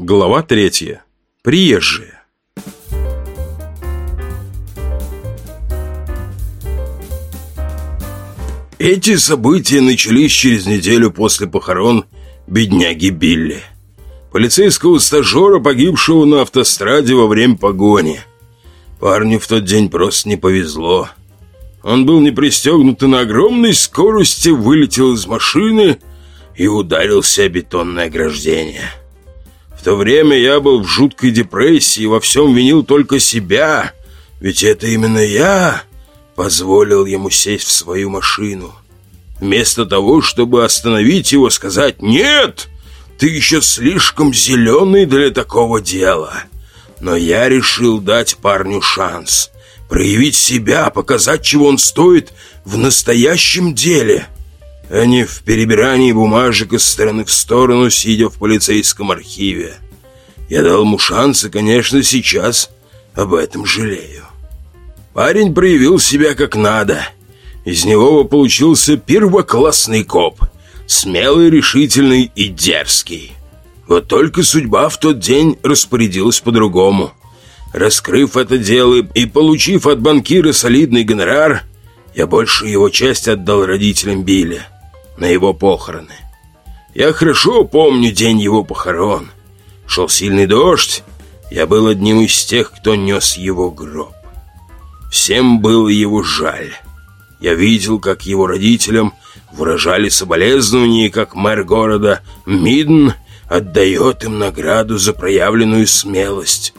Глава третья. Приезжие. Эти события начались через неделю после похорон бедняги Билли. Полицейского стажера, погибшего на автостраде во время погони. Парню в тот день просто не повезло. Он был не пристегнут и на огромной скорости вылетел из машины и ударился о бетонное ограждение. В то время я был в жуткой депрессии и во всем винил только себя, ведь это именно я позволил ему сесть в свою машину. Вместо того, чтобы остановить его, сказать «Нет, ты еще слишком зеленый для такого дела». Но я решил дать парню шанс, проявить себя, показать, чего он стоит в настоящем деле – а не в перебирании бумажек из стороны в сторону, сидя в полицейском архиве. Я дал ему шанс, и, конечно, сейчас об этом жалею. Парень проявил себя как надо. Из него получился первоклассный коп. Смелый, решительный и дерзкий. Вот только судьба в тот день распорядилась по-другому. Раскрыв это дело и получив от банкира солидный гонорар, я больше его часть отдал родителям Билля на его похороны. Я хорошо помню день его похорон. Шел сильный дождь. Я был одним из тех, кто нес его гроб. Всем было его жаль. Я видел, как его родителям выражали соболезнования, как мэр города Мидн отдает им награду за проявленную смелость,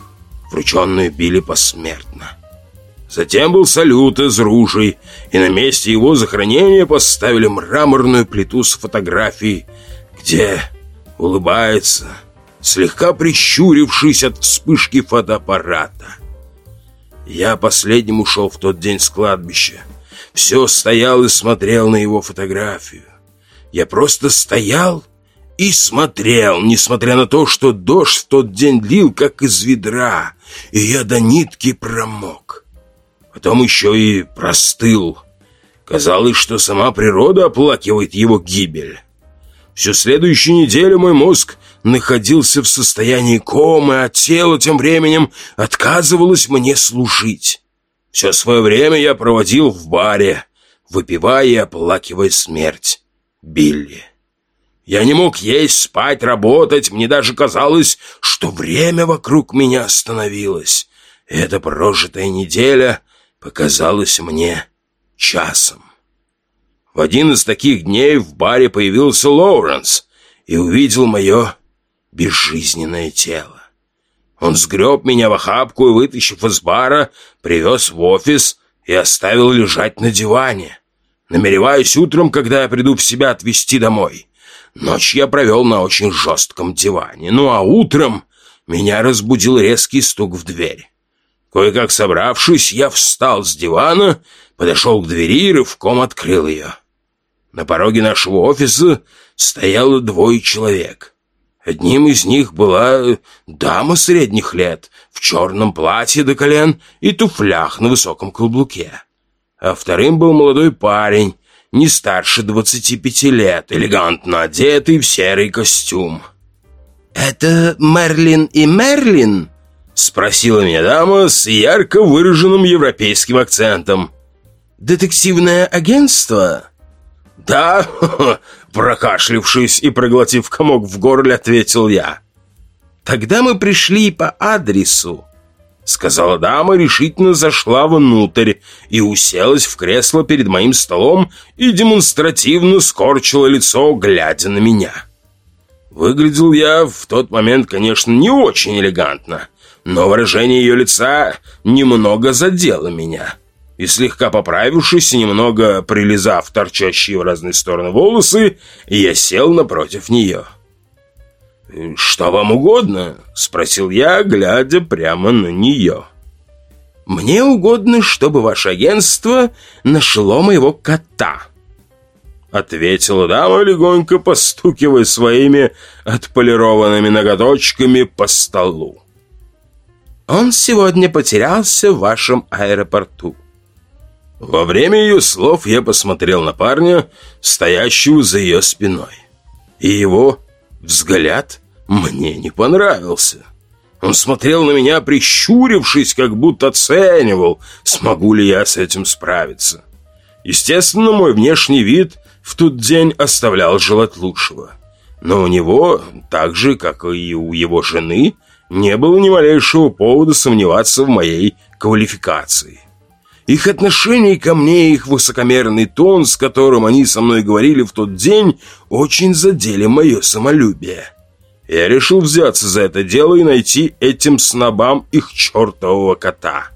врученную Билли посмертно. Затем был салют из ружей, и на месте его захоронения поставили мраморную плиту с фотографией, где улыбается, слегка прищурившись от вспышки фотоаппарата. Я последним ушел в тот день с кладбища. Все стоял и смотрел на его фотографию. Я просто стоял и смотрел, несмотря на то, что дождь в тот день лил, как из ведра, и я до нитки промок. Потом еще и простыл. Казалось, что сама природа оплакивает его гибель. Всю следующую неделю мой мозг находился в состоянии комы, а тело тем временем отказывалось мне служить. Все свое время я проводил в баре, выпивая и оплакивая смерть Билли. Я не мог есть, спать, работать, мне даже казалось, что время вокруг меня остановилось. Эта прожитая неделя показалась мне часом. В один из таких дней в баре появился Лоуренс и увидел мое безжизненное тело. Он сгреб меня в охапку и, вытащив из бара, привез в офис и оставил лежать на диване, намереваясь утром, когда я приду в себя, отвезти домой. Ночь я провел на очень жестком диване, ну а утром меня разбудил резкий стук в дверь. Кое-как собравшись, я встал с дивана, подошел к двери и рывком открыл ее. На пороге нашего офиса стояло двое человек. Одним из них была дама средних лет в черном платье до колен и туфлях на высоком каблуке. А вторым был молодой парень, не старше двадцати пяти лет, элегантно одетый в серый костюм. «Это Мерлин и Мерлин?» Спросила меня дама с ярко выраженным европейским акцентом. «Детективное агентство?» «Да», прокашлившись и проглотив комок в горле, ответил я. «Тогда мы пришли по адресу», сказала дама, решительно зашла внутрь и уселась в кресло перед моим столом и демонстративно скорчила лицо, глядя на меня. Выглядел я в тот момент, конечно, не очень элегантно, но выражение ее лица немного задело меня. И слегка поправившись немного прилизав торчащие в разные стороны волосы, я сел напротив нее. «Что вам угодно?» — спросил я, глядя прямо на нее. «Мне угодно, чтобы ваше агентство нашло моего кота», — ответила дама, легонько постукивая своими отполированными ноготочками по столу. Он сегодня потерялся в вашем аэропорту». Во время ее слов я посмотрел на парня, стоящего за ее спиной. И его взгляд мне не понравился. Он смотрел на меня, прищурившись, как будто оценивал, смогу ли я с этим справиться. Естественно, мой внешний вид в тот день оставлял желать лучшего. Но у него, так же, как и у его жены, не было ни малейшего повода сомневаться в моей квалификации. Их отношение ко мне и их высокомерный тон, с которым они со мной говорили в тот день, очень задели мое самолюбие. Я решил взяться за это дело и найти этим снобам их чертового кота.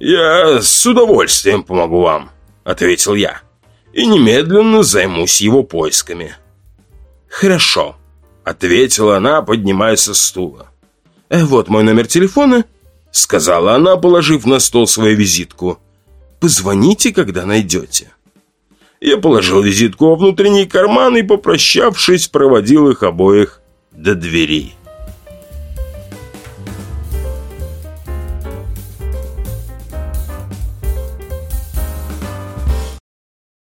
«Я с удовольствием помогу вам», — ответил я, «и немедленно займусь его поисками». «Хорошо», — ответила она, поднимаясь со стула. «Э, «Вот мой номер телефона», — сказала она, положив на стол свою визитку. «Позвоните, когда найдете». Я положил визитку во внутренний карман и, попрощавшись, проводил их обоих до двери.